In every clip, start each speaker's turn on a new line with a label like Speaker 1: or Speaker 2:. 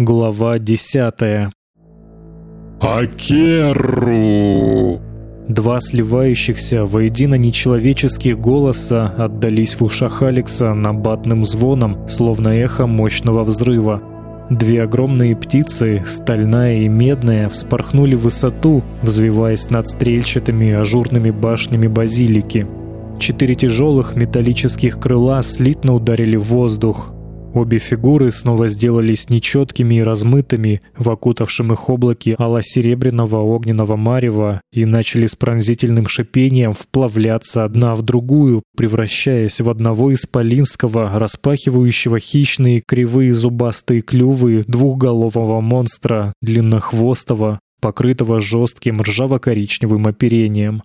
Speaker 1: Глава десятая.
Speaker 2: Акеру!
Speaker 1: Два сливающихся воедино нечеловеческих голоса отдались в ушах Алекса набатным звоном, словно эхо мощного взрыва. Две огромные птицы, стальная и медная, вспорхнули в высоту, взвиваясь над стрельчатыми ажурными башнями базилики. Четыре тяжелых металлических крыла слитно ударили в воздух, Обе фигуры снова сделались нечеткими и размытыми в окутавшем их облаке ало-серебряного огненного марева и начали с пронзительным шипением вплавляться одна в другую, превращаясь в одного исполинского, распахивающего хищные кривые зубастые клювы двухголового монстра, длиннохвостого, покрытого жестким ржаво-коричневым оперением.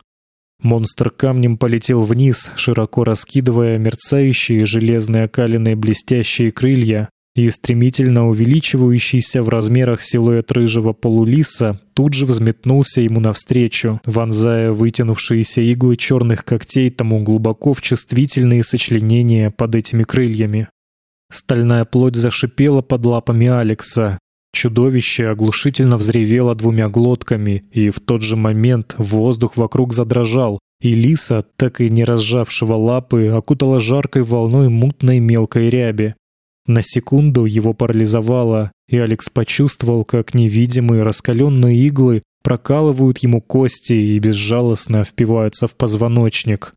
Speaker 1: Монстр камнем полетел вниз, широко раскидывая мерцающие железные окаленные блестящие крылья, и стремительно увеличивающийся в размерах силуэт рыжего полулиса тут же взметнулся ему навстречу, вонзая вытянувшиеся иглы черных когтей тому глубоко в чувствительные сочленения под этими крыльями. Стальная плоть зашипела под лапами Алекса, Чудовище оглушительно взревело двумя глотками, и в тот же момент воздух вокруг задрожал, и лиса, так и не разжавшего лапы, окутала жаркой волной мутной мелкой ряби. На секунду его парализовало, и Алекс почувствовал, как невидимые раскаленные иглы прокалывают ему кости и безжалостно впиваются в позвоночник.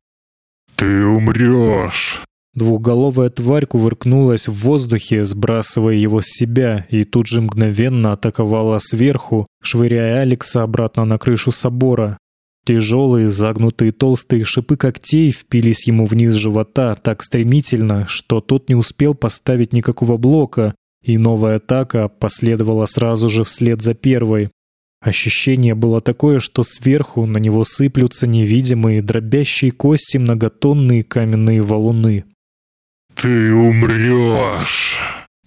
Speaker 2: «Ты умрешь!»
Speaker 1: Двухголовая тварь кувыркнулась в воздухе, сбрасывая его с себя, и тут же мгновенно атаковала сверху, швыряя Алекса обратно на крышу собора. Тяжелые, загнутые толстые шипы когтей впились ему вниз живота так стремительно, что тот не успел поставить никакого блока, и новая атака последовала сразу же вслед за первой. Ощущение было такое, что сверху на него сыплются невидимые, дробящие кости многотонные каменные валуны.
Speaker 2: «Ты умрешь!»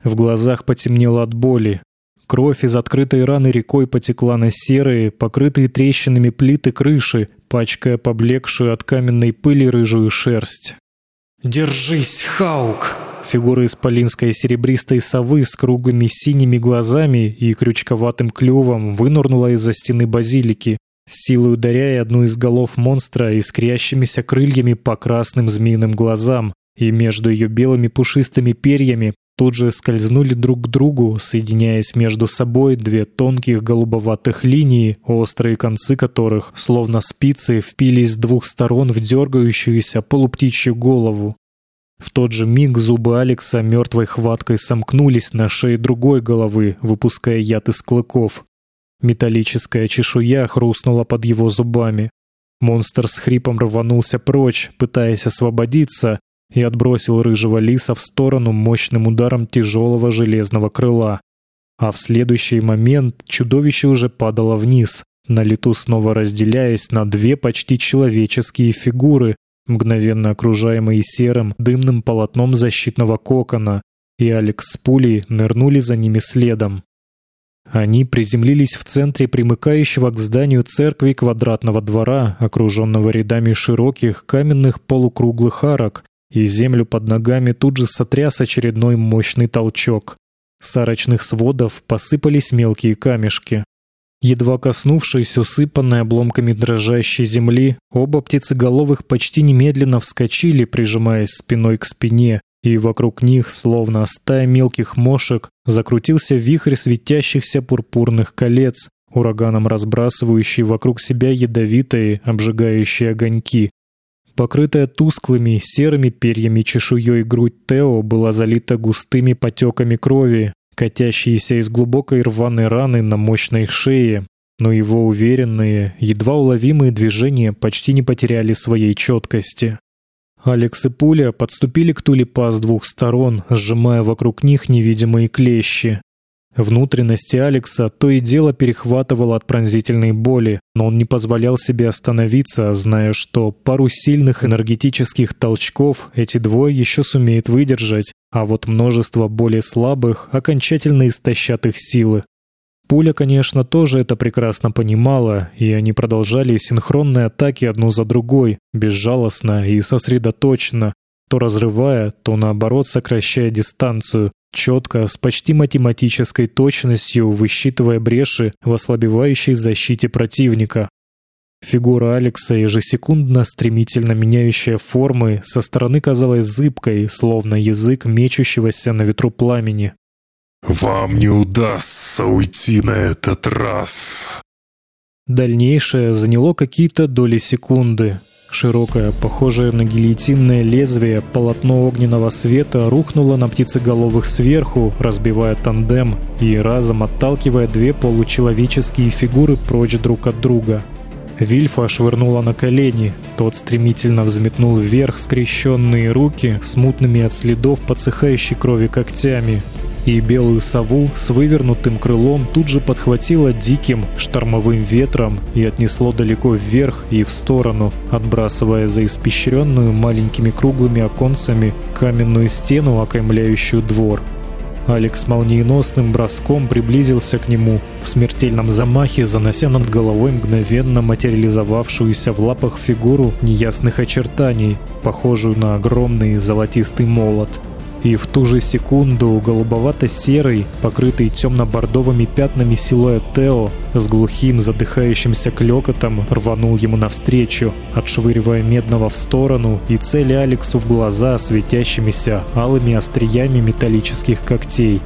Speaker 1: В глазах потемнело от боли. Кровь из открытой раны рекой потекла на серые, покрытые трещинами плиты крыши, пачкая поблекшую от каменной пыли рыжую шерсть. «Держись, Хаук!» Фигура исполинской серебристой совы с круглыми синими глазами и крючковатым клювом вынырнула из-за стены базилики, силой ударяя одну из голов монстра искрящимися крыльями по красным змеиным глазам, и между ее белыми пушистыми перьями тут же скользнули друг к другу, соединяясь между собой две тонких голубоватых линии, острые концы которых, словно спицы, впились с двух сторон в дергающуюся полуптичью голову. В тот же миг зубы Алекса мертвой хваткой сомкнулись на шее другой головы, выпуская яд из клыков. Металлическая чешуя хрустнула под его зубами. Монстр с хрипом рванулся прочь, пытаясь освободиться, и отбросил рыжего лиса в сторону мощным ударом тяжелого железного крыла. А в следующий момент чудовище уже падало вниз, на лету снова разделяясь на две почти человеческие фигуры, мгновенно окружаемые серым дымным полотном защитного кокона, и Алекс с пулей нырнули за ними следом. Они приземлились в центре примыкающего к зданию церкви квадратного двора, окруженного рядами широких каменных полукруглых арок, и землю под ногами тут же сотряс очередной мощный толчок. С арочных сводов посыпались мелкие камешки. Едва коснувшись усыпанной обломками дрожащей земли, оба птицеголовых почти немедленно вскочили, прижимаясь спиной к спине, и вокруг них, словно стая мелких мошек, закрутился вихрь светящихся пурпурных колец, ураганом разбрасывающий вокруг себя ядовитые, обжигающие огоньки. Покрытая тусклыми серыми перьями чешуей грудь Тео была залита густыми потеками крови, катящиеся из глубокой рваной раны на мощной шее, но его уверенные, едва уловимые движения почти не потеряли своей четкости. Алекс и Пуля подступили к Тулипа с двух сторон, сжимая вокруг них невидимые клещи. Внутренности Алекса то и дело перехватывало от пронзительной боли, но он не позволял себе остановиться, зная, что пару сильных энергетических толчков эти двое еще сумеют выдержать, а вот множество более слабых окончательно истощат их силы. Пуля, конечно, тоже это прекрасно понимала, и они продолжали синхронные атаки одну за другой, безжалостно и сосредоточенно, то разрывая, то наоборот сокращая дистанцию, четко, с почти математической точностью высчитывая бреши в ослабевающей защите противника. Фигура Алекса, ежесекундно стремительно меняющая формы, со стороны казалась зыбкой, словно язык мечущегося на ветру пламени.
Speaker 2: «Вам не удастся уйти на этот раз!»
Speaker 1: Дальнейшее заняло какие-то доли секунды. Широкое, похожее на гильотинное лезвие, полотно огненного света рухнуло на птицеголовых сверху, разбивая тандем и разом отталкивая две получеловеческие фигуры прочь друг от друга. Вильфа швырнула на колени. Тот стремительно взметнул вверх скрещенные руки с мутными от следов подсыхающей крови когтями и белую сову с вывернутым крылом тут же подхватило диким штормовым ветром и отнесло далеко вверх и в сторону, отбрасывая за испещренную маленькими круглыми оконцами каменную стену, окаймляющую двор. Алекс молниеносным броском приблизился к нему, в смертельном замахе занося над головой мгновенно материализовавшуюся в лапах фигуру неясных очертаний, похожую на огромный золотистый молот — и в ту же секунду голубовато-серый, покрытый темно-бордовыми пятнами силуэт Тео с глухим задыхающимся клёкотом рванул ему навстречу, отшвыривая медного в сторону и целя Алексу в глаза светящимися алыми остриями металлических когтей.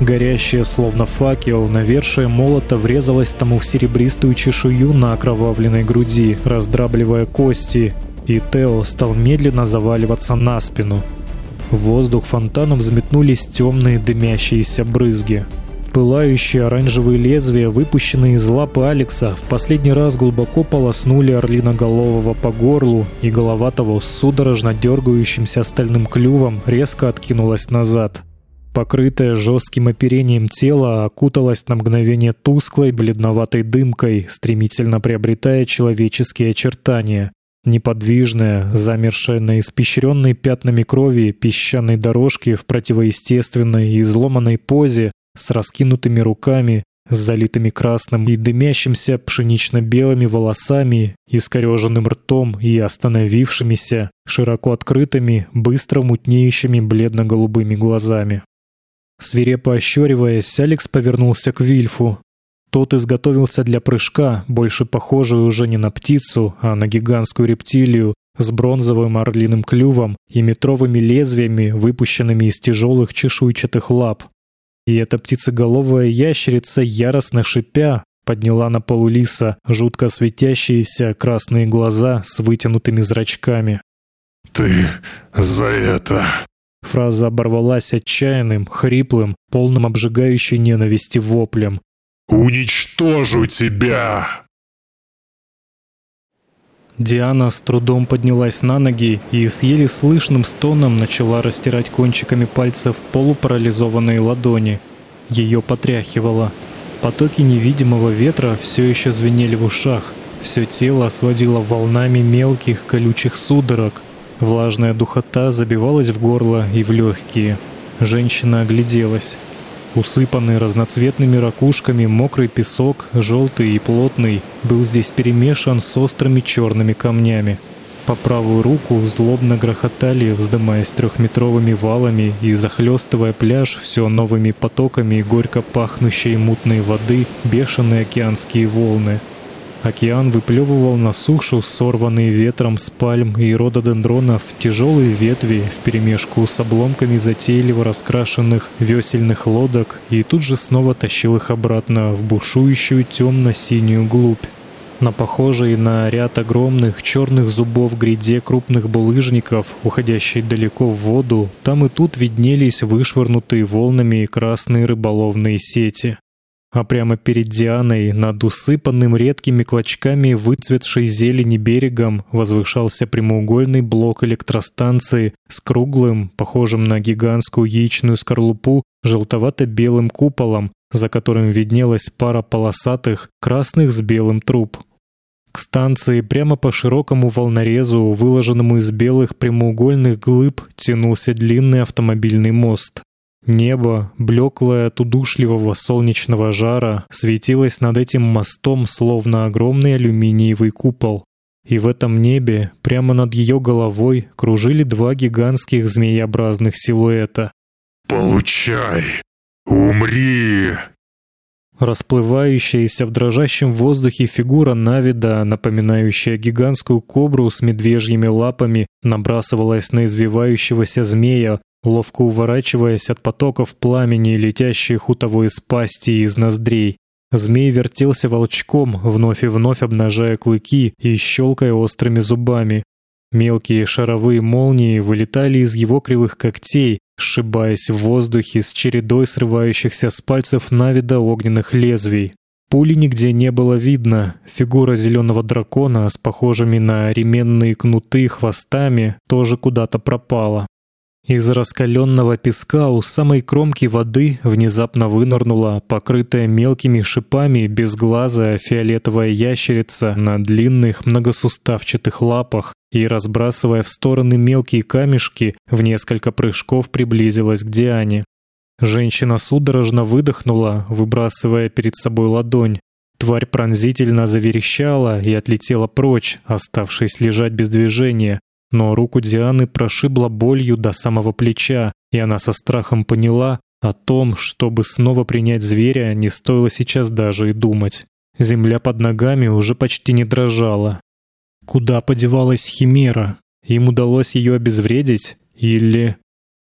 Speaker 1: Горящее, словно факел, навершие молота врезалось тому в серебристую чешую на окровавленной груди, раздрабливая кости, и Тео стал медленно заваливаться на спину, в воздух фонтаном взметнулись темные дымящиеся брызги. Пылающие оранжевые лезвия, выпущенные из лапы Алекса, в последний раз глубоко полоснули орлиноголового по горлу, и голова того с судорожно дергающимся стальным клювом резко откинулась назад. Покрытое жестким оперением тело окуталось на мгновение тусклой бледноватой дымкой, стремительно приобретая человеческие очертания. Неподвижная, замершая на испещренной пятнами крови песчаной дорожке в противоестественной и изломанной позе, с раскинутыми руками, с залитыми красным и дымящимся пшенично-белыми волосами, искореженным ртом и остановившимися, широко открытыми, быстро мутнеющими бледно-голубыми глазами. Свирепо ощериваясь, Алекс повернулся к Вильфу, тот изготовился для прыжка, больше похожий уже не на птицу, а на гигантскую рептилию с бронзовым орлиным клювом и метровыми лезвиями, выпущенными из тяжелых чешуйчатых лап. И эта птицеголовая ящерица, яростно шипя, подняла на полу лиса жутко светящиеся красные глаза с вытянутыми зрачками.
Speaker 2: «Ты за это...»
Speaker 1: Фраза оборвалась отчаянным, хриплым, полным обжигающей ненависти воплем.
Speaker 2: «Уничтожу тебя!»
Speaker 1: Диана с трудом поднялась на ноги и с еле слышным стоном начала растирать кончиками пальцев полупарализованные ладони. Ее потряхивало. Потоки невидимого ветра все еще звенели в ушах. Все тело сводило волнами мелких колючих судорог. Влажная духота забивалась в горло и в легкие. Женщина огляделась. Усыпанный разноцветными ракушками мокрый песок, желтый и плотный, был здесь перемешан с острыми черными камнями. По правую руку злобно грохотали, вздымаясь трехметровыми валами и захлестывая пляж все новыми потоками горько пахнущей мутной воды бешеные океанские волны — Океан выплевывал на сушу сорванные ветром с пальм и рододендронов тяжелые ветви вперемешку с обломками затейливо раскрашенных весельных лодок и тут же снова тащил их обратно в бушующую темно-синюю глубь. На похожей на ряд огромных черных зубов гряде крупных булыжников, уходящей далеко в воду, там и тут виднелись вышвырнутые волнами красные рыболовные сети а прямо перед Дианой, над усыпанным редкими клочками выцветшей зелени берегом, возвышался прямоугольный блок электростанции с круглым, похожим на гигантскую яичную скорлупу, желтовато-белым куполом, за которым виднелась пара полосатых, красных с белым труб. К станции прямо по широкому волнорезу, выложенному из белых прямоугольных глыб, тянулся длинный автомобильный мост. Небо, блеклое от удушливого солнечного жара, светилось над этим мостом, словно огромный алюминиевый купол. И в этом небе, прямо над ее головой, кружили два гигантских змееобразных силуэта.
Speaker 2: Получай! Умри!»
Speaker 1: Расплывающаяся в дрожащем воздухе фигура Навида, напоминающая гигантскую кобру с медвежьими лапами, набрасывалась на извивающегося змея, ловко уворачиваясь от потоков пламени, летящих у того из пасти и из ноздрей. Змей вертелся волчком, вновь и вновь обнажая клыки и щелкая острыми зубами. Мелкие шаровые молнии вылетали из его кривых когтей, сшибаясь в воздухе с чередой срывающихся с пальцев Навида огненных лезвий. Пули нигде не было видно. Фигура зеленого дракона с похожими на ременные кнуты хвостами тоже куда-то пропала. Из раскаленного песка у самой кромки воды внезапно вынырнула покрытая мелкими шипами безглазая фиолетовая ящерица на длинных многосуставчатых лапах и, разбрасывая в стороны мелкие камешки, в несколько прыжков приблизилась к Диане. Женщина судорожно выдохнула, выбрасывая перед собой ладонь. Тварь пронзительно заверещала и отлетела прочь, оставшись лежать без движения, но руку Дианы прошибло болью до самого плеча, и она со страхом поняла, о том, чтобы снова принять зверя, не стоило сейчас даже и думать. Земля под ногами уже почти не дрожала. Куда подевалась Химера? Им удалось ее обезвредить? Или...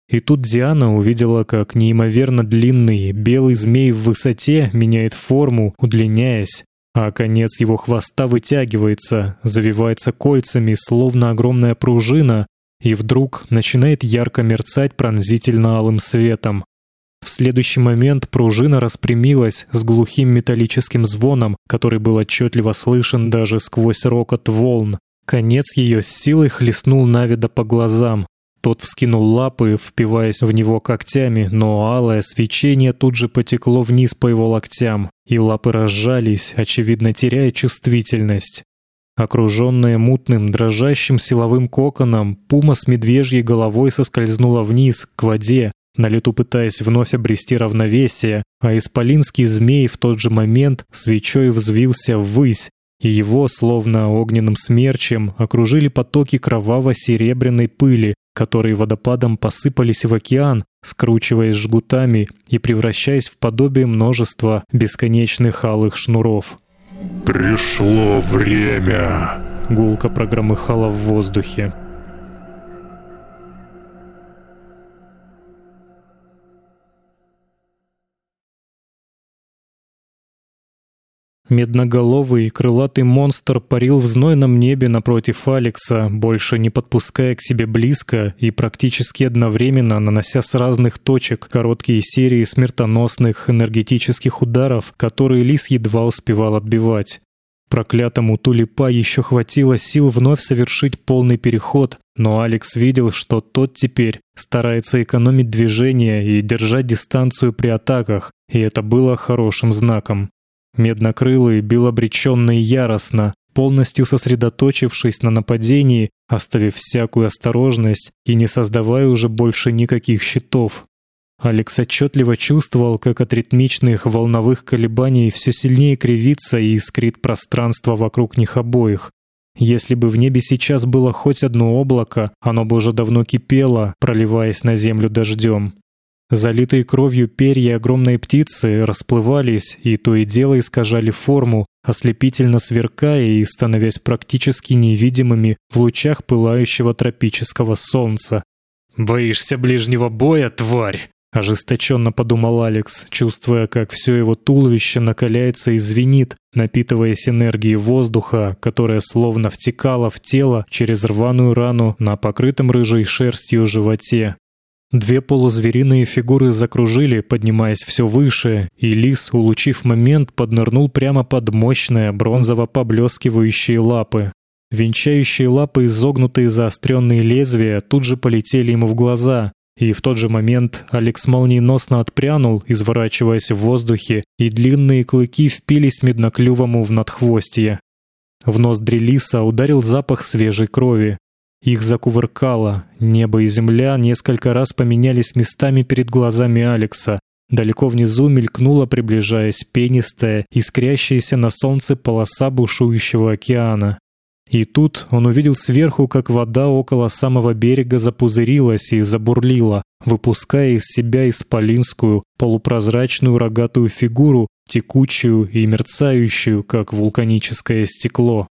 Speaker 1: И тут Диана увидела, как неимоверно длинный белый змей в высоте меняет форму, удлиняясь, а конец его хвоста вытягивается, завивается кольцами, словно огромная пружина, и вдруг начинает ярко мерцать пронзительно алым светом. В следующий момент пружина распрямилась с глухим металлическим звоном, который был отчетливо слышен даже сквозь рокот волн. Конец ее с силой хлестнул Навида по глазам, тот вскинул лапы, впиваясь в него когтями, но алое свечение тут же потекло вниз по его локтям, и лапы разжались, очевидно теряя чувствительность. Окруженная мутным, дрожащим силовым коконом, пума с медвежьей головой соскользнула вниз, к воде, на лету пытаясь вновь обрести равновесие, а исполинский змей в тот же момент свечой взвился ввысь, и его, словно огненным смерчем, окружили потоки кроваво-серебряной пыли, которые водопадом посыпались в океан, скручиваясь жгутами и превращаясь в подобие множества бесконечных алых шнуров.
Speaker 2: «Пришло время!»
Speaker 1: — гулко прогромыхало в воздухе. Медноголовый крылатый монстр парил в знойном небе напротив Алекса, больше не подпуская к себе близко и практически одновременно нанося с разных точек короткие серии смертоносных энергетических ударов, которые Лис едва успевал отбивать. Проклятому Тулипа еще хватило сил вновь совершить полный переход, но Алекс видел, что тот теперь старается экономить движение и держать дистанцию при атаках, и это было хорошим знаком. Меднокрылый бил обреченно и яростно, полностью сосредоточившись на нападении, оставив всякую осторожность и не создавая уже больше никаких щитов. Алекс отчетливо чувствовал, как от ритмичных волновых колебаний все сильнее кривится и искрит пространство вокруг них обоих. Если бы в небе сейчас было хоть одно облако, оно бы уже давно кипело, проливаясь на землю дождем. Залитые кровью перья огромной птицы расплывались и то и дело искажали форму, ослепительно сверкая и становясь практически невидимыми в лучах пылающего тропического солнца. «Боишься ближнего боя, тварь?» — ожесточенно подумал Алекс, чувствуя, как все его туловище накаляется и звенит, напитываясь энергией воздуха, которая словно втекала в тело через рваную рану на покрытом рыжей шерстью животе. Две полузвериные фигуры закружили, поднимаясь все выше, и лис, улучив момент, поднырнул прямо под мощные бронзово-поблескивающие лапы. Венчающие лапы, изогнутые заостренные лезвия, тут же полетели ему в глаза, и в тот же момент Алекс молниеносно отпрянул, изворачиваясь в воздухе, и длинные клыки впились медноклювому в надхвостье. В ноздри лиса ударил запах свежей крови. Их закувыркало. Небо и земля несколько раз поменялись местами перед глазами Алекса. Далеко внизу мелькнула, приближаясь, пенистая, искрящаяся на солнце полоса бушующего океана. И тут он увидел сверху, как вода около самого берега запузырилась и забурлила, выпуская из себя исполинскую, полупрозрачную рогатую фигуру, текучую и мерцающую, как вулканическое стекло.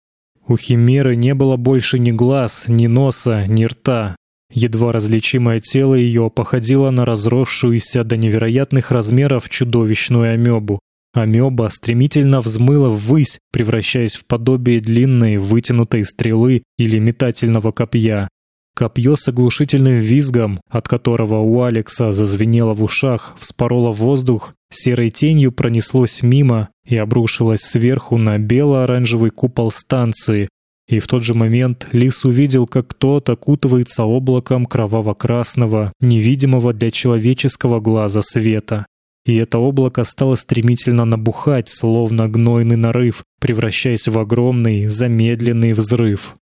Speaker 1: У химеры не было больше ни глаз, ни носа, ни рта. Едва различимое тело ее походило на разросшуюся до невероятных размеров чудовищную амебу. Амеба стремительно взмыла ввысь, превращаясь в подобие длинной вытянутой стрелы или метательного копья. Копье с оглушительным визгом, от которого у Алекса зазвенело в ушах, вспороло воздух, серой тенью пронеслось мимо и обрушилось сверху на бело-оранжевый купол станции. И в тот же момент Лис увидел, как кто-то окутывается облаком кроваво-красного, невидимого для человеческого глаза света. И это облако стало стремительно набухать, словно гнойный нарыв, превращаясь в огромный, замедленный взрыв.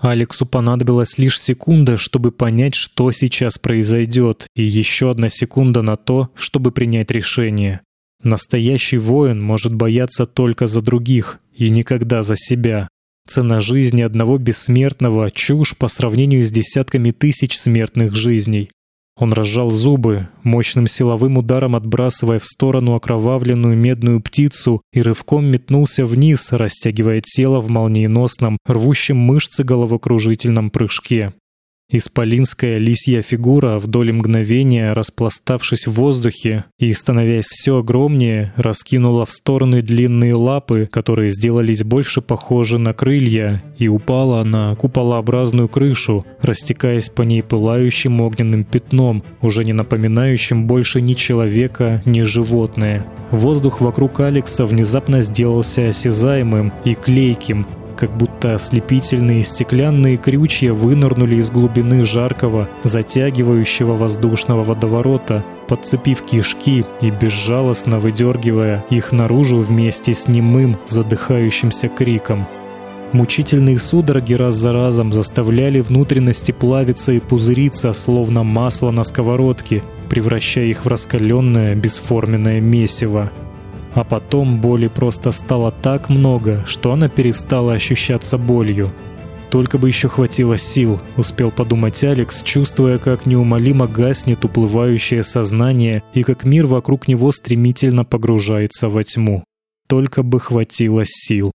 Speaker 1: Алексу понадобилась лишь секунда, чтобы понять, что сейчас произойдет, и еще одна секунда на то, чтобы принять решение. Настоящий воин может бояться только за других и никогда за себя. Цена жизни одного бессмертного — чушь по сравнению с десятками тысяч смертных жизней. Он разжал зубы, мощным силовым ударом отбрасывая в сторону окровавленную медную птицу и рывком метнулся вниз, растягивая тело в молниеносном, рвущем мышцы головокружительном прыжке. Исполинская лисья фигура в доле мгновения, распластавшись в воздухе и становясь все огромнее, раскинула в стороны длинные лапы, которые сделались больше похожи на крылья, и упала на куполообразную крышу, растекаясь по ней пылающим огненным пятном, уже не напоминающим больше ни человека, ни животное. Воздух вокруг Алекса внезапно сделался осязаемым и клейким, как будто ослепительные стеклянные крючья вынырнули из глубины жаркого, затягивающего воздушного водоворота, подцепив кишки и безжалостно выдергивая их наружу вместе с немым, задыхающимся криком. Мучительные судороги раз за разом заставляли внутренности плавиться и пузыриться, словно масло на сковородке, превращая их в раскаленное бесформенное месиво. А потом боли просто стало так много, что она перестала ощущаться болью. Только бы еще хватило сил, успел подумать Алекс, чувствуя, как неумолимо гаснет уплывающее сознание и как мир вокруг него стремительно погружается во тьму. Только бы хватило сил.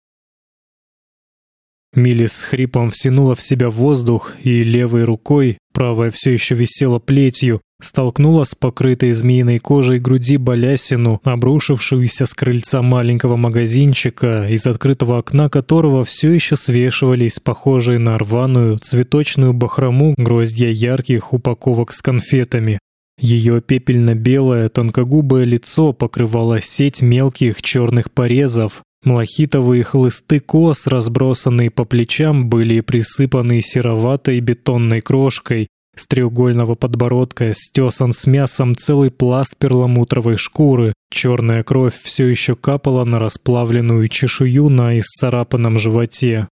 Speaker 1: Милли с хрипом втянула в себя воздух и левой рукой, правая все еще висела плетью, столкнула с покрытой змеиной кожей груди балясину, обрушившуюся с крыльца маленького магазинчика, из открытого окна которого все еще свешивались похожие на рваную цветочную бахрому гроздья ярких упаковок с конфетами. Ее пепельно-белое тонкогубое лицо покрывало сеть мелких черных порезов, Малахитовые хлысты кос, разбросанные по плечам, были присыпаны сероватой бетонной крошкой. С треугольного подбородка стесан с мясом целый пласт перламутровой шкуры. Черная кровь все еще капала на расплавленную чешую на исцарапанном животе.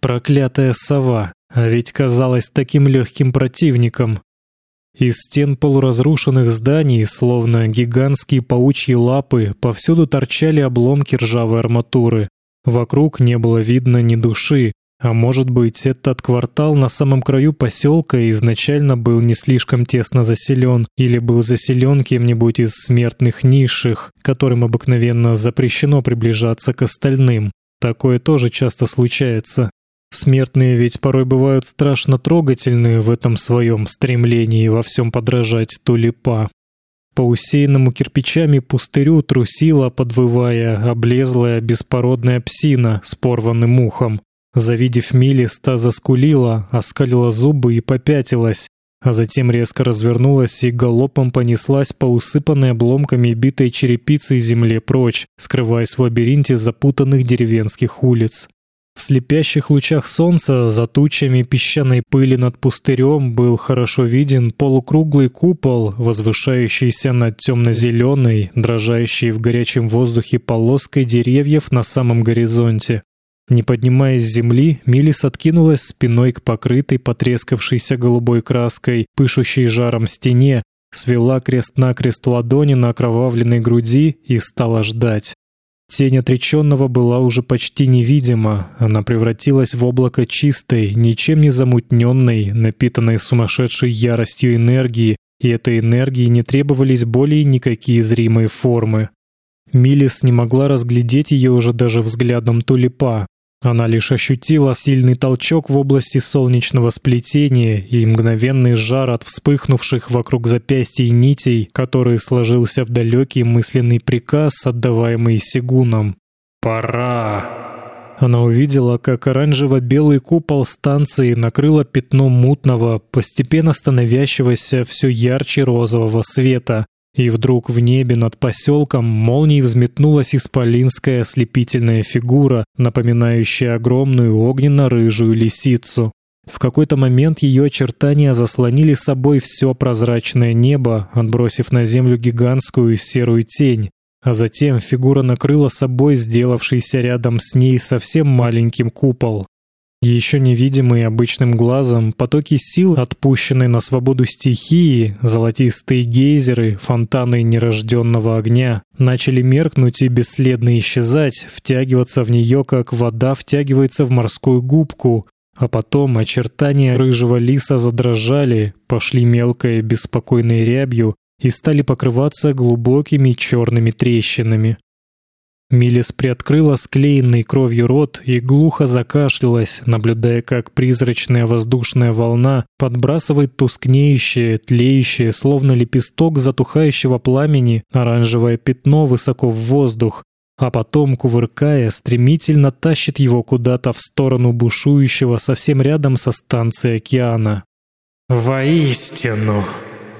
Speaker 1: Проклятая сова, а ведь казалась таким легким противником. Из стен полуразрушенных зданий, словно гигантские паучьи лапы, повсюду торчали обломки ржавой арматуры. Вокруг не было видно ни души, а может быть, этот квартал на самом краю поселка изначально был не слишком тесно заселен или был заселен кем-нибудь из смертных низших, которым обыкновенно запрещено приближаться к остальным. Такое тоже часто случается. Смертные ведь порой бывают страшно трогательные в этом своем стремлении во всем подражать тулипа. По усеянному кирпичами пустырю трусила, подвывая, облезлая беспородная псина с порванным ухом. Завидев Милиста, заскулила, оскалила зубы и попятилась, а затем резко развернулась и галопом понеслась по усыпанной обломками битой черепицей земле прочь, скрываясь в лабиринте запутанных деревенских улиц. В слепящих лучах солнца за тучами песчаной пыли над пустырем был хорошо виден полукруглый купол, возвышающийся над темно-зеленой, дрожащей в горячем воздухе полоской деревьев на самом горизонте. Не поднимаясь с земли, Милис откинулась спиной к покрытой, потрескавшейся голубой краской, пышущей жаром стене, свела крест-накрест ладони на окровавленной груди и стала ждать. Тень отреченного была уже почти невидима, она превратилась в облако чистой, ничем не замутненной, напитанной сумасшедшей яростью энергии, и этой энергии не требовались более никакие зримые формы. Милис не могла разглядеть ее уже даже взглядом тулипа. Она лишь ощутила сильный толчок в области солнечного сплетения и мгновенный жар от вспыхнувших вокруг запястья нитей, который сложился в далекий мысленный приказ, отдаваемый Сигуном. «Пора!» Она увидела, как оранжево-белый купол станции накрыло пятно мутного, постепенно становящегося все ярче розового света, и вдруг в небе над поселком молнией взметнулась исполинская ослепительная фигура, напоминающая огромную огненно-рыжую лисицу. В какой-то момент ее очертания заслонили собой все прозрачное небо, отбросив на землю гигантскую серую тень. А затем фигура накрыла собой сделавшийся рядом с ней совсем маленьким купол. Еще невидимые обычным глазом потоки сил, отпущенные на свободу стихии, золотистые гейзеры, фонтаны нерожденного огня, начали меркнуть и бесследно исчезать, втягиваться в нее, как вода втягивается в морскую губку, а потом очертания рыжего лиса задрожали, пошли мелкой беспокойной рябью и стали покрываться глубокими черными трещинами. Милис приоткрыла склеенный кровью рот и глухо закашлялась, наблюдая, как призрачная воздушная волна подбрасывает тускнеющее, тлеющее, словно лепесток затухающего пламени, оранжевое пятно высоко в воздух, а потом, кувыркая, стремительно тащит его куда-то в сторону бушующего совсем рядом со станцией океана.
Speaker 3: «Воистину,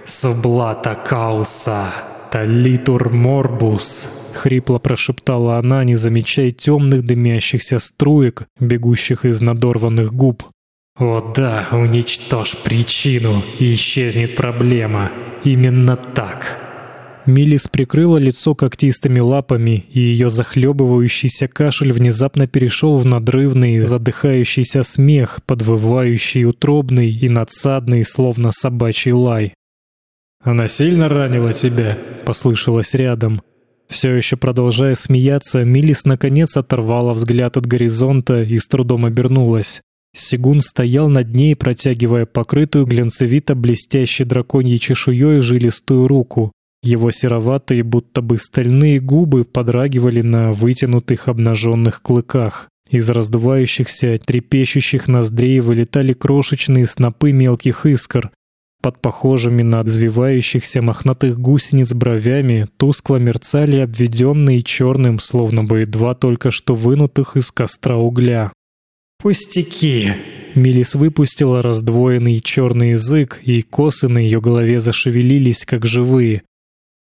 Speaker 3: сублата кауса, талитур морбус», —
Speaker 1: хрипло прошептала она, не замечая темных дымящихся струек, бегущих из надорванных губ.
Speaker 3: «О да, уничтожь причину, и исчезнет проблема. Именно так».
Speaker 1: Милис прикрыла лицо когтистыми лапами, и ее захлебывающийся кашель внезапно перешел в надрывный, задыхающийся смех, подвывающий, утробный и надсадный, словно собачий лай.
Speaker 2: «Она сильно ранила тебя?» — послышалось рядом.
Speaker 1: Все еще продолжая смеяться, Милис наконец оторвала взгляд от горизонта и с трудом обернулась. Сигун стоял над ней, протягивая покрытую глянцевито-блестящей драконьей чешуей жилистую руку. Его сероватые, будто бы стальные губы подрагивали на вытянутых обнаженных клыках. Из раздувающихся, трепещущих ноздрей вылетали крошечные снопы мелких искр, под похожими на взвивающихся мохнатых гусениц бровями тускло мерцали обведенные черным, словно бы два только что вынутых из костра угля.
Speaker 3: «Пустяки!»
Speaker 1: Милис выпустила раздвоенный черный язык, и косы на ее голове зашевелились, как живые.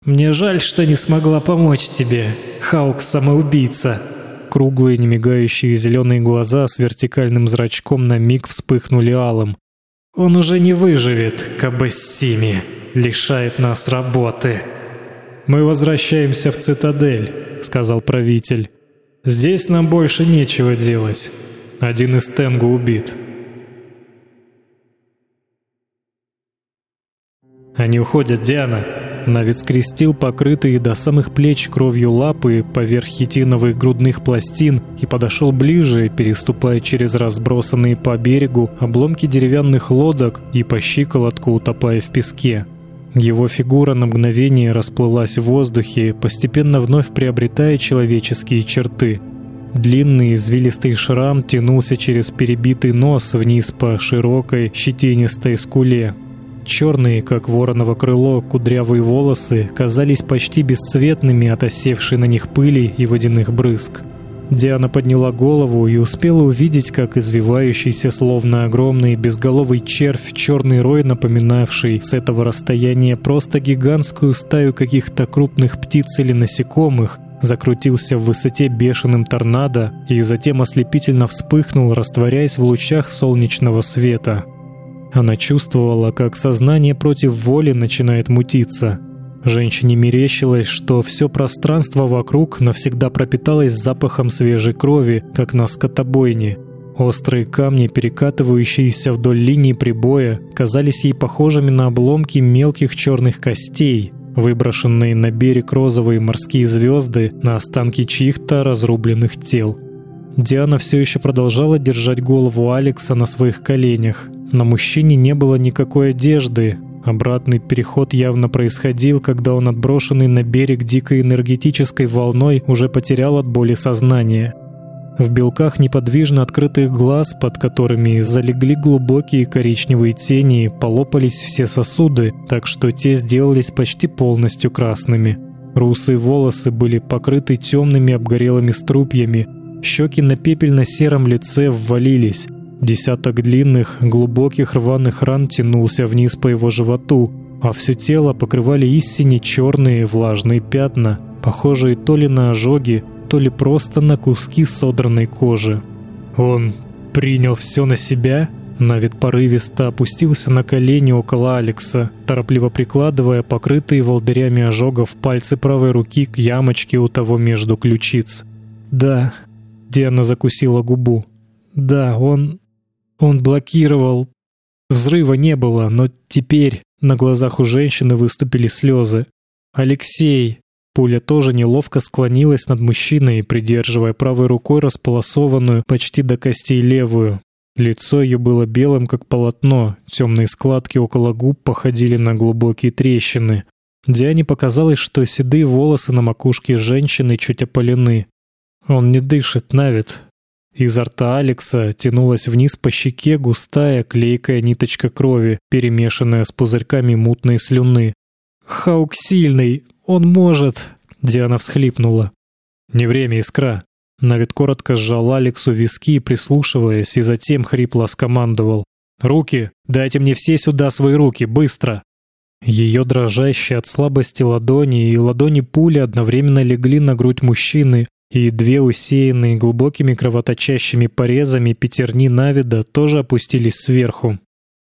Speaker 3: «Мне жаль, что не смогла помочь тебе, Хаук-самоубийца!»
Speaker 1: Круглые, немигающие зеленые глаза с вертикальным зрачком на миг вспыхнули алым.
Speaker 3: Он уже не выживет, Кабассими, лишает нас работы.
Speaker 2: Мы возвращаемся в цитадель, сказал правитель. Здесь нам больше нечего делать. Один из Тенгу убит.
Speaker 1: Они уходят, Диана. Навид скрестил покрытые до самых плеч кровью лапы поверх хитиновых грудных пластин и подошел ближе, переступая через разбросанные по берегу обломки деревянных лодок и по щиколотку утопая в песке. Его фигура на мгновение расплылась в воздухе, постепенно вновь приобретая человеческие черты. Длинный извилистый шрам тянулся через перебитый нос вниз по широкой щетинистой скуле. Черные, как вороново крыло, кудрявые волосы казались почти бесцветными от осевшей на них пыли и водяных брызг. Диана подняла голову и успела увидеть, как извивающийся, словно огромный безголовый червь, черный рой, напоминавший с этого расстояния просто гигантскую стаю каких-то крупных птиц или насекомых, закрутился в высоте бешеным торнадо и затем ослепительно вспыхнул, растворяясь в лучах солнечного света. Она чувствовала, как сознание против воли начинает мутиться. Женщине мерещилось, что все пространство вокруг навсегда пропиталось запахом свежей крови, как на скотобойне. Острые камни, перекатывающиеся вдоль линии прибоя, казались ей похожими на обломки мелких черных костей, выброшенные на берег розовые морские звезды на останки чьих-то разрубленных тел. Диана все еще продолжала держать голову Алекса на своих коленях. На мужчине не было никакой одежды, Обратный переход явно происходил, когда он, отброшенный на берег дикой энергетической волной, уже потерял от боли сознание. В белках неподвижно открытых глаз, под которыми залегли глубокие коричневые тени, полопались все сосуды, так что те сделались почти полностью красными. Русые волосы были покрыты темными обгорелыми струпьями, щеки на пепельно-сером лице ввалились, Десяток длинных, глубоких рваных ран тянулся вниз по его животу, а все тело покрывали истине черные влажные пятна, похожие то ли на ожоги, то ли просто на куски содранной кожи. Он принял все на себя, Навид порывисто опустился на колени около Алекса, торопливо прикладывая покрытые волдырями ожогов пальцы правой руки к ямочке у того между ключиц. «Да», — Диана закусила губу. «Да, он... Он блокировал. Взрыва не было, но теперь на глазах у женщины выступили слезы. Алексей. Пуля тоже неловко склонилась над мужчиной, придерживая правой рукой располосованную почти до костей левую. Лицо ее было белым, как полотно, темные складки около губ походили на глубокие трещины. Диане показалось, что седые волосы на макушке женщины чуть опалены. «Он не дышит, Навид», Изо рта Алекса тянулась вниз по щеке густая клейкая ниточка крови, перемешанная с пузырьками мутной слюны. «Хаук сильный! Он может!» Диана всхлипнула. «Не время, искра!» Навид коротко сжал Алексу виски, прислушиваясь, и затем хрипло скомандовал. «Руки! Дайте мне все сюда свои руки! Быстро!» Ее дрожащие от слабости ладони и ладони пули одновременно легли на грудь мужчины, и две усеянные глубокими кровоточащими порезами пятерни Навида тоже опустились сверху.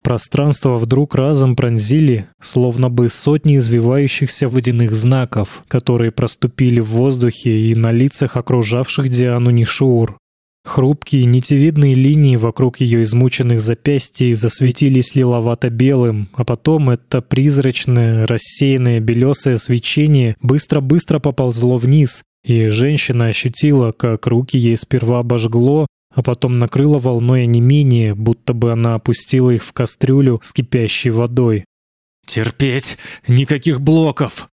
Speaker 1: Пространство вдруг разом пронзили, словно бы сотни извивающихся водяных знаков, которые проступили в воздухе и на лицах окружавших Диану Нишур. Хрупкие нитевидные линии вокруг ее измученных запястий засветились лиловато-белым, а потом это призрачное, рассеянное белесое свечение быстро-быстро поползло вниз, и женщина ощутила, как руки ей сперва обожгло, а потом накрыло волной онемения, будто бы она опустила их в кастрюлю с кипящей водой.
Speaker 2: «Терпеть! Никаких блоков!»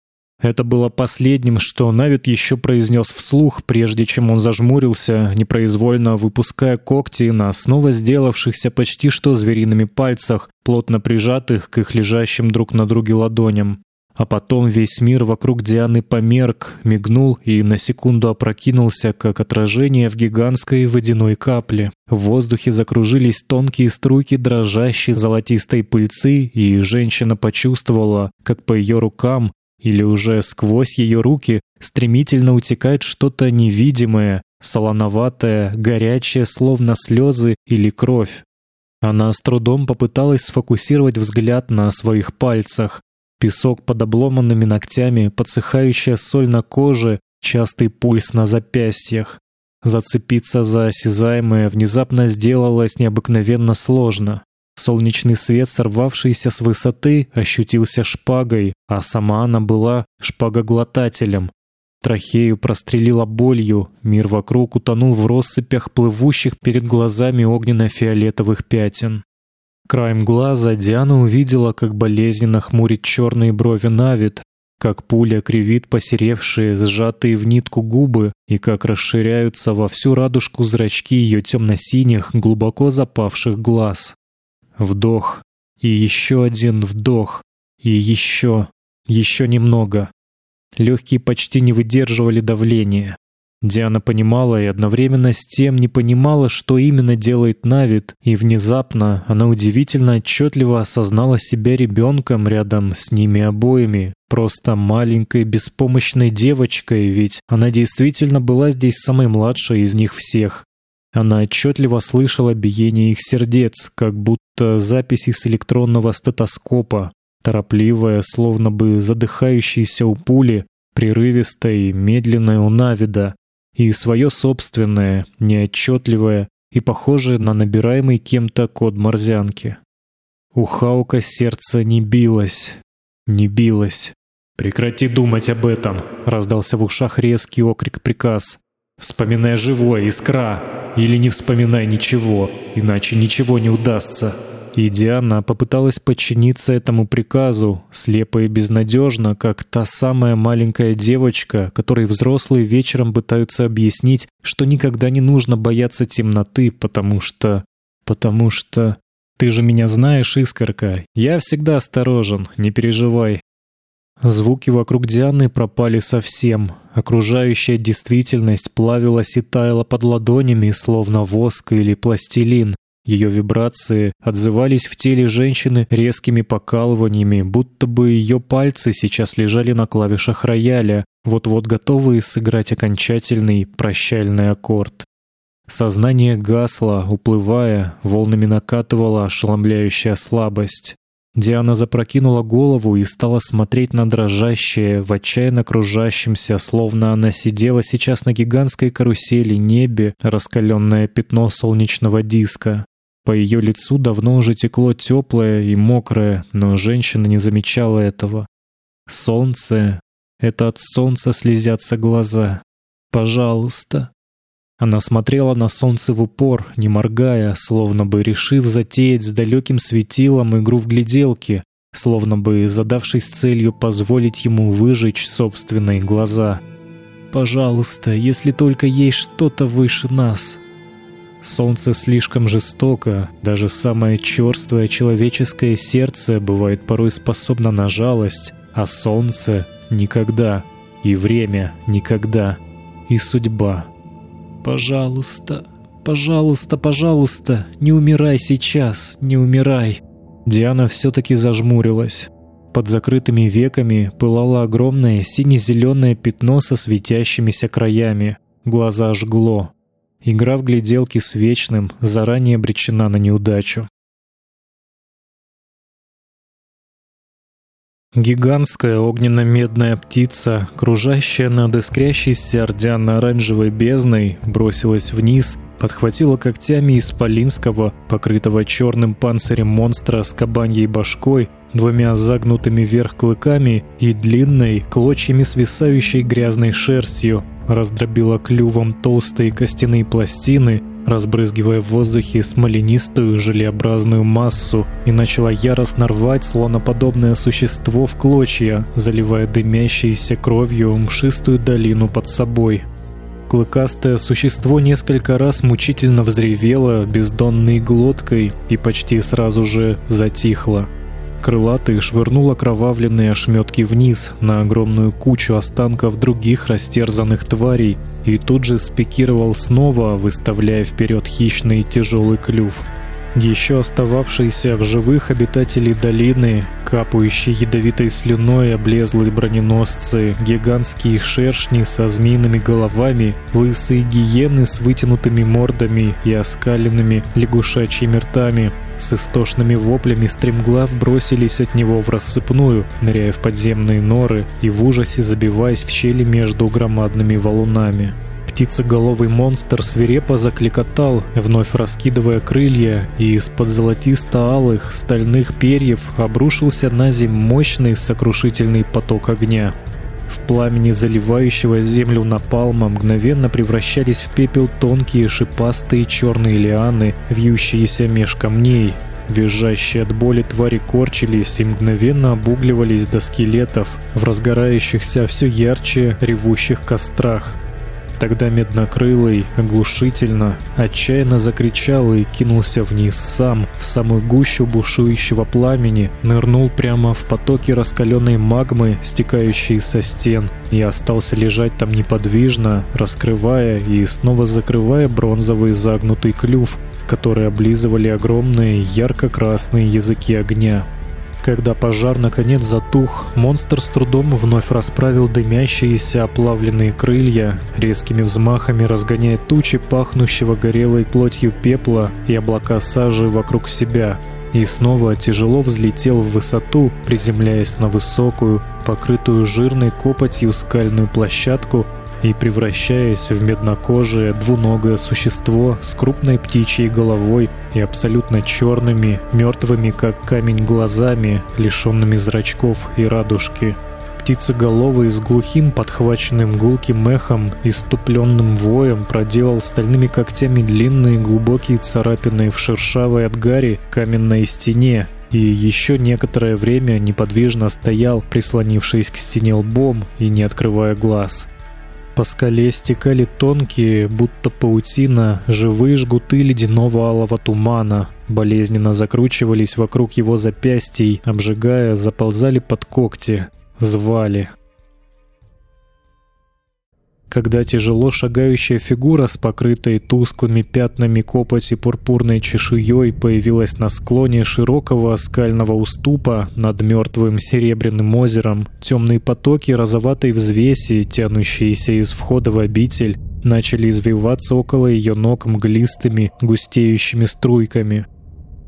Speaker 1: Это было последним, что Навид еще произнес вслух, прежде чем он зажмурился, непроизвольно выпуская когти на снова сделавшихся почти что звериными пальцах, плотно прижатых к их лежащим друг на друге ладоням. А потом весь мир вокруг Дианы померк, мигнул и на секунду опрокинулся, как отражение в гигантской водяной капле. В воздухе закружились тонкие струйки дрожащей золотистой пыльцы, и женщина почувствовала, как по ее рукам или уже сквозь ее руки стремительно утекает что-то невидимое, солоноватое, горячее, словно слезы или кровь. Она с трудом попыталась сфокусировать взгляд на своих пальцах, Песок под обломанными ногтями, подсыхающая соль на коже, частый пульс на запястьях. Зацепиться за осязаемое внезапно сделалось необыкновенно сложно. Солнечный свет, сорвавшийся с высоты, ощутился шпагой, а сама она была шпагоглотателем. Трахею прострелила болью, мир вокруг утонул в россыпях плывущих перед глазами огненно-фиолетовых пятен. Краем глаза Диана увидела, как болезненно хмурит черные брови Навид, как пуля кривит посеревшие, сжатые в нитку губы и как расширяются во всю радужку зрачки ее темно-синих, глубоко запавших глаз. Вдох. И еще один вдох. И еще. Еще немного. Легкие почти не выдерживали давления. Диана понимала и одновременно с тем не понимала, что именно делает Навид, и внезапно она удивительно отчетливо осознала себя ребенком рядом с ними обоими, просто маленькой беспомощной девочкой, ведь она действительно была здесь самой младшей из них всех. Она отчетливо слышала биение их сердец, как будто записи с электронного стетоскопа, торопливая, словно бы задыхающаяся у пули, прерывистая и медленная у Навида, и свое собственное, неотчетливое и похожее на набираемый кем-то код морзянки. У Хаука сердце не билось, не билось. «Прекрати думать об этом!» — раздался в ушах резкий окрик-приказ. «Вспоминай живое, искра! Или не вспоминай ничего, иначе ничего не удастся. И Диана попыталась подчиниться этому приказу, слепо и безнадежно, как та самая маленькая девочка, которой взрослые вечером пытаются объяснить, что никогда не нужно бояться темноты, потому что... потому что... Ты же меня знаешь, Искорка. Я всегда осторожен, не переживай. Звуки вокруг Дианы пропали совсем. Окружающая действительность плавилась и таяла под ладонями, словно воск или пластилин. Ее вибрации отзывались в теле женщины резкими покалываниями, будто бы ее пальцы сейчас лежали на клавишах рояля, вот-вот готовые сыграть окончательный прощальный аккорд. Сознание гасло, уплывая, волнами накатывала ошеломляющая слабость. Диана запрокинула голову и стала смотреть на дрожащее, в отчаянно кружащемся, словно она сидела сейчас на гигантской карусели небе, раскаленное пятно солнечного диска. По ее лицу давно уже текло теплое и мокрое, но женщина не замечала этого. Солнце — это от солнца слезятся глаза. Пожалуйста. Она смотрела на солнце в упор, не моргая, словно бы решив затеять с далеким светилом игру в гляделки, словно бы задавшись целью позволить ему выжечь собственные глаза. «Пожалуйста, если только есть что-то выше нас». Солнце слишком жестоко, даже самое черствое человеческое сердце бывает порой способно на жалость, а солнце — никогда, и время — никогда, и судьба — «Пожалуйста, пожалуйста, пожалуйста, не умирай сейчас, не умирай!» Диана все-таки зажмурилась. Под закрытыми веками пылало огромное сине-зеленое пятно со светящимися краями. Глаза жгло. Игра в гляделки с вечным заранее обречена на неудачу. Гигантская огненно-медная птица, кружащая над искрящейся ордяно-оранжевой бездной, бросилась вниз, подхватила когтями исполинского, покрытого черным панцирем монстра с кабаньей башкой, двумя загнутыми вверх клыками и длинной, клочьями свисающей грязной шерстью, раздробила клювом толстые костяные пластины, разбрызгивая в воздухе смоленистую желеобразную массу, и начала яростно рвать слоноподобное существо в клочья, заливая дымящейся кровью мшистую долину под собой. Клыкастое существо несколько раз мучительно взревело бездонной глоткой и почти сразу же затихло. Крылатый швырнул окровавленные ошметки вниз на огромную кучу останков других растерзанных тварей и тут же спикировал снова, выставляя вперед хищный тяжелый клюв. Еще остававшиеся в живых обитатели долины, капающие ядовитой слюной облезлые броненосцы, гигантские шершни со змеиными головами, лысые гиены с вытянутыми мордами и оскаленными лягушачьими ртами, с истошными воплями стремглав бросились от него в рассыпную, ныряя в подземные норы и в ужасе забиваясь в щели между громадными валунами. Птицеголовый монстр свирепо закликотал, вновь раскидывая крылья, и из-под золотисто-алых стальных перьев обрушился на земь мощный сокрушительный поток огня. В пламени заливающего землю напалма мгновенно превращались в пепел тонкие шипастые черные лианы, вьющиеся меж камней. Визжащие от боли твари корчились и мгновенно обугливались до скелетов в разгорающихся все ярче ревущих кострах. Тогда Меднокрылый оглушительно, отчаянно закричал и кинулся вниз сам, в самую гущу бушующего пламени, нырнул прямо в потоки раскаленной магмы, стекающей со стен, и остался лежать там неподвижно, раскрывая и снова закрывая бронзовый загнутый клюв, который облизывали огромные ярко-красные языки огня. Когда пожар наконец затух, монстр с трудом вновь расправил дымящиеся оплавленные крылья, резкими взмахами разгоняя тучи пахнущего горелой плотью пепла и облака сажи вокруг себя, и снова тяжело взлетел в высоту, приземляясь на высокую, покрытую жирной копотью скальную площадку, и превращаясь в меднокожее двуногое существо с крупной птичьей головой и абсолютно черными, мертвыми как камень глазами, лишенными зрачков и радужки. птицеголовый с глухим, подхваченным гулким эхом и ступленным воем проделал стальными когтями длинные глубокие царапины в шершавой от гари каменной стене и еще некоторое время неподвижно стоял, прислонившись к стене лбом и не открывая глаз. По скале стекали тонкие, будто паутина, живые жгуты ледяного алого тумана, болезненно закручивались вокруг его запястий, обжигая, заползали под когти, звали. Когда тяжело шагающая фигура с покрытой тусклыми пятнами копоти пурпурной чешуей появилась на склоне широкого скального уступа над мертвым серебряным озером, темные потоки розоватой взвеси, тянущиеся из входа в обитель, начали извиваться около ее ног мглистыми, густеющими струйками.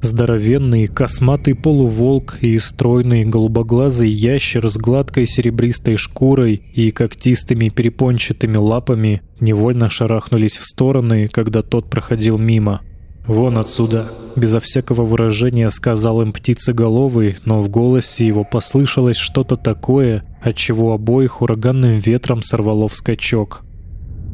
Speaker 1: Здоровенный, косматый полуволк и стройный голубоглазый ящер с гладкой серебристой шкурой и когтистыми перепончатыми лапами невольно шарахнулись в стороны, когда тот проходил мимо. «Вон отсюда!» Безо всякого выражения сказал им птицеголовый, но в голосе его послышалось что-то такое, от чего обоих ураганным ветром сорвало в скачок.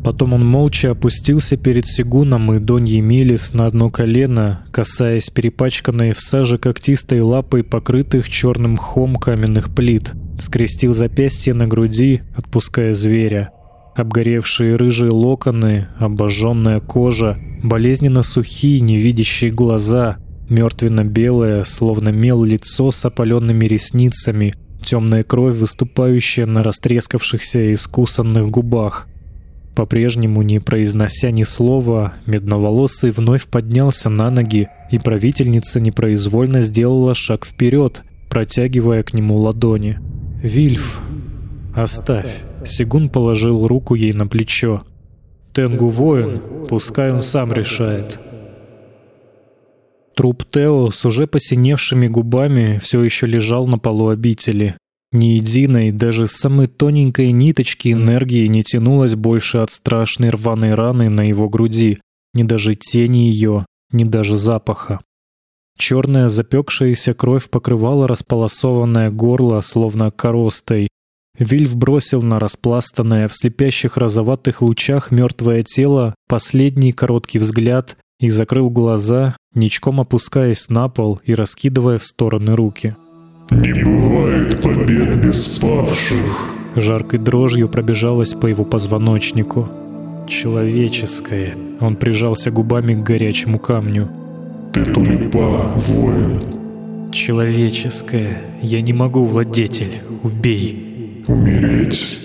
Speaker 1: Потом он молча опустился перед Сигуном и Доньей Милис на одно колено, касаясь перепачканной в саже когтистой лапой покрытых черным мхом каменных плит. Скрестил запястье на груди, отпуская зверя. Обгоревшие рыжие локоны, обожженная кожа, болезненно сухие невидящие глаза, мертвенно-белое, словно мел лицо с опаленными ресницами, темная кровь, выступающая на растрескавшихся и искусанных губах — по-прежнему не произнося ни слова, медноволосый вновь поднялся на ноги, и правительница непроизвольно сделала шаг вперед, протягивая к нему ладони. «Вильф, оставь!» Сигун положил руку ей на плечо. «Тенгу воин, пускай он сам решает». Труп Тео с уже посиневшими губами все еще лежал на полу обители. Ни единой, даже самой тоненькой ниточки энергии не тянулось больше от страшной рваной раны на его груди, ни даже тени ее, ни даже запаха. Черная запекшаяся кровь покрывала располосованное горло, словно коростой. Вильф бросил на распластанное в слепящих розоватых лучах мертвое тело последний короткий взгляд и закрыл глаза, ничком опускаясь на пол и раскидывая в стороны руки.
Speaker 4: Не бывает побед без павших.
Speaker 1: Жаркой дрожью пробежалась по его позвоночнику. Человеческое. Он прижался губами к горячему камню.
Speaker 4: Ты тулипа, воин.
Speaker 1: Человеческое. Я не могу, владетель. Убей.
Speaker 4: Умереть.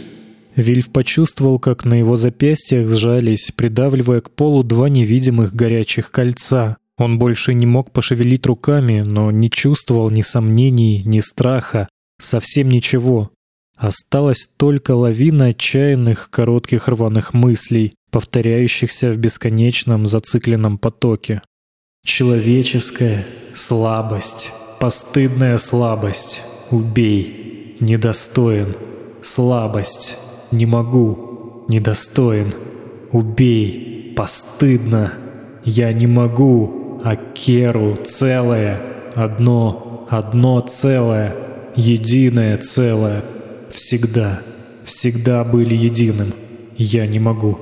Speaker 1: Вильф почувствовал, как на его запястьях сжались, придавливая к полу два невидимых горячих кольца. Он больше не мог пошевелить руками, но не чувствовал ни сомнений, ни страха, совсем ничего. Осталась только лавина отчаянных коротких рваных мыслей, повторяющихся в бесконечном зацикленном потоке. Человеческая слабость, постыдная слабость. Убей. Недостоин. Слабость. Не могу. Недостоин. Убей. Постыдно. Я не могу а Керу целое, одно, одно целое, единое целое. Всегда, всегда были единым. Я не могу,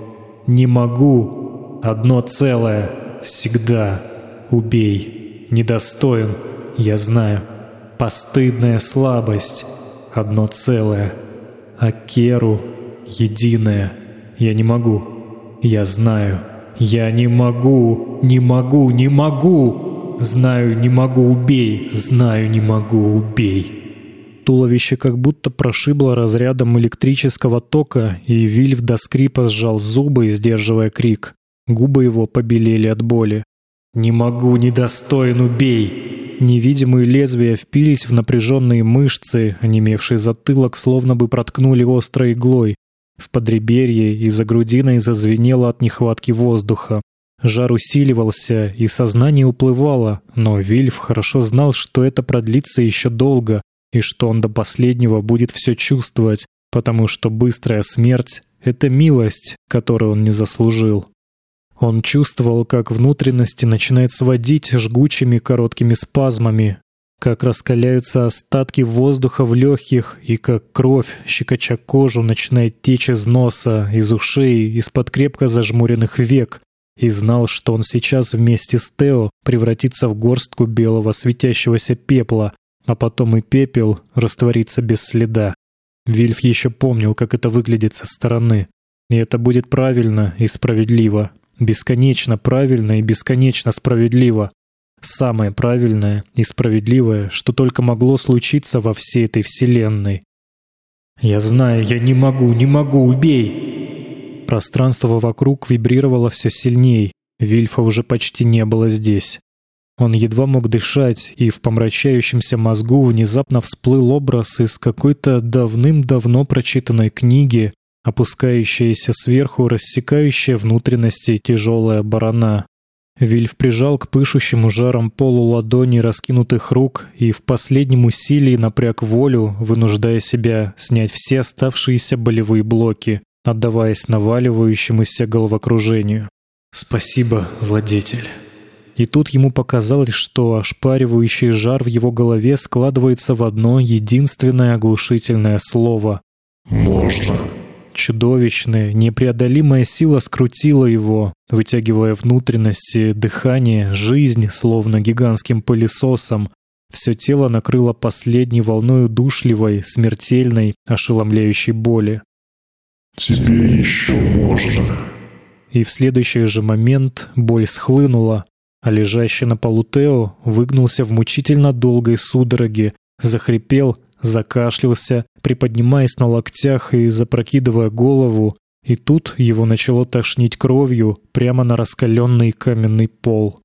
Speaker 1: не могу, одно целое, всегда. Убей, недостоин, я знаю. Постыдная слабость, одно целое. А Керу единое, я не могу, я знаю. «Я не могу, не могу, не могу! Знаю, не могу, убей! Знаю, не могу, убей!» Туловище как будто прошибло разрядом электрического тока, и Вильф до скрипа сжал зубы, сдерживая крик. Губы его побелели от боли. «Не могу, недостоин, убей!» Невидимые лезвия впились в напряженные мышцы, онемевший затылок словно бы проткнули острой иглой. В подреберье и за грудиной зазвенело от нехватки воздуха. Жар усиливался, и сознание уплывало, но Вильф хорошо знал, что это продлится еще долго, и что он до последнего будет все чувствовать, потому что быстрая смерть — это милость, которую он не заслужил. Он чувствовал, как внутренности начинает сводить жгучими короткими спазмами. Как раскаляются остатки воздуха в легких и как кровь, щекоча кожу, начинает течь из носа, из ушей, из-под крепко зажмуренных век, и знал, что он сейчас вместе с Тео превратится в горстку белого светящегося пепла, а потом и пепел растворится без следа. Вильф еще помнил, как это выглядит со стороны. И это будет правильно и справедливо. Бесконечно правильно и бесконечно справедливо. Самое правильное и справедливое, что только могло случиться во всей этой вселенной. «Я знаю, я не могу, не могу, убей!» Пространство вокруг вибрировало все сильней. Вильфа уже почти не было здесь. Он едва мог дышать, и в помрачающемся мозгу внезапно всплыл образ из какой-то давным-давно прочитанной книги, опускающаяся сверху, рассекающая внутренности тяжелая барана. Вильф прижал к пышущему жаром полу ладони раскинутых рук и в последнем усилии напряг волю, вынуждая себя снять все оставшиеся болевые блоки, отдаваясь наваливающемуся головокружению. «Спасибо, владетель». И тут ему показалось, что ошпаривающий жар в его голове складывается в одно единственное оглушительное слово.
Speaker 4: «Можно».
Speaker 1: Чудовищная, непреодолимая сила скрутила его, вытягивая внутренности, дыхание, жизнь, словно гигантским пылесосом. Все тело накрыло последней волной удушливой, смертельной, ошеломляющей боли.
Speaker 4: «Тебе еще можно».
Speaker 1: И в следующий же момент боль схлынула, а лежащий на полу Тео выгнулся в мучительно долгой судороге, захрипел, закашлялся, приподнимаясь на локтях и запрокидывая голову, и тут его начало тошнить кровью прямо на раскаленный каменный пол.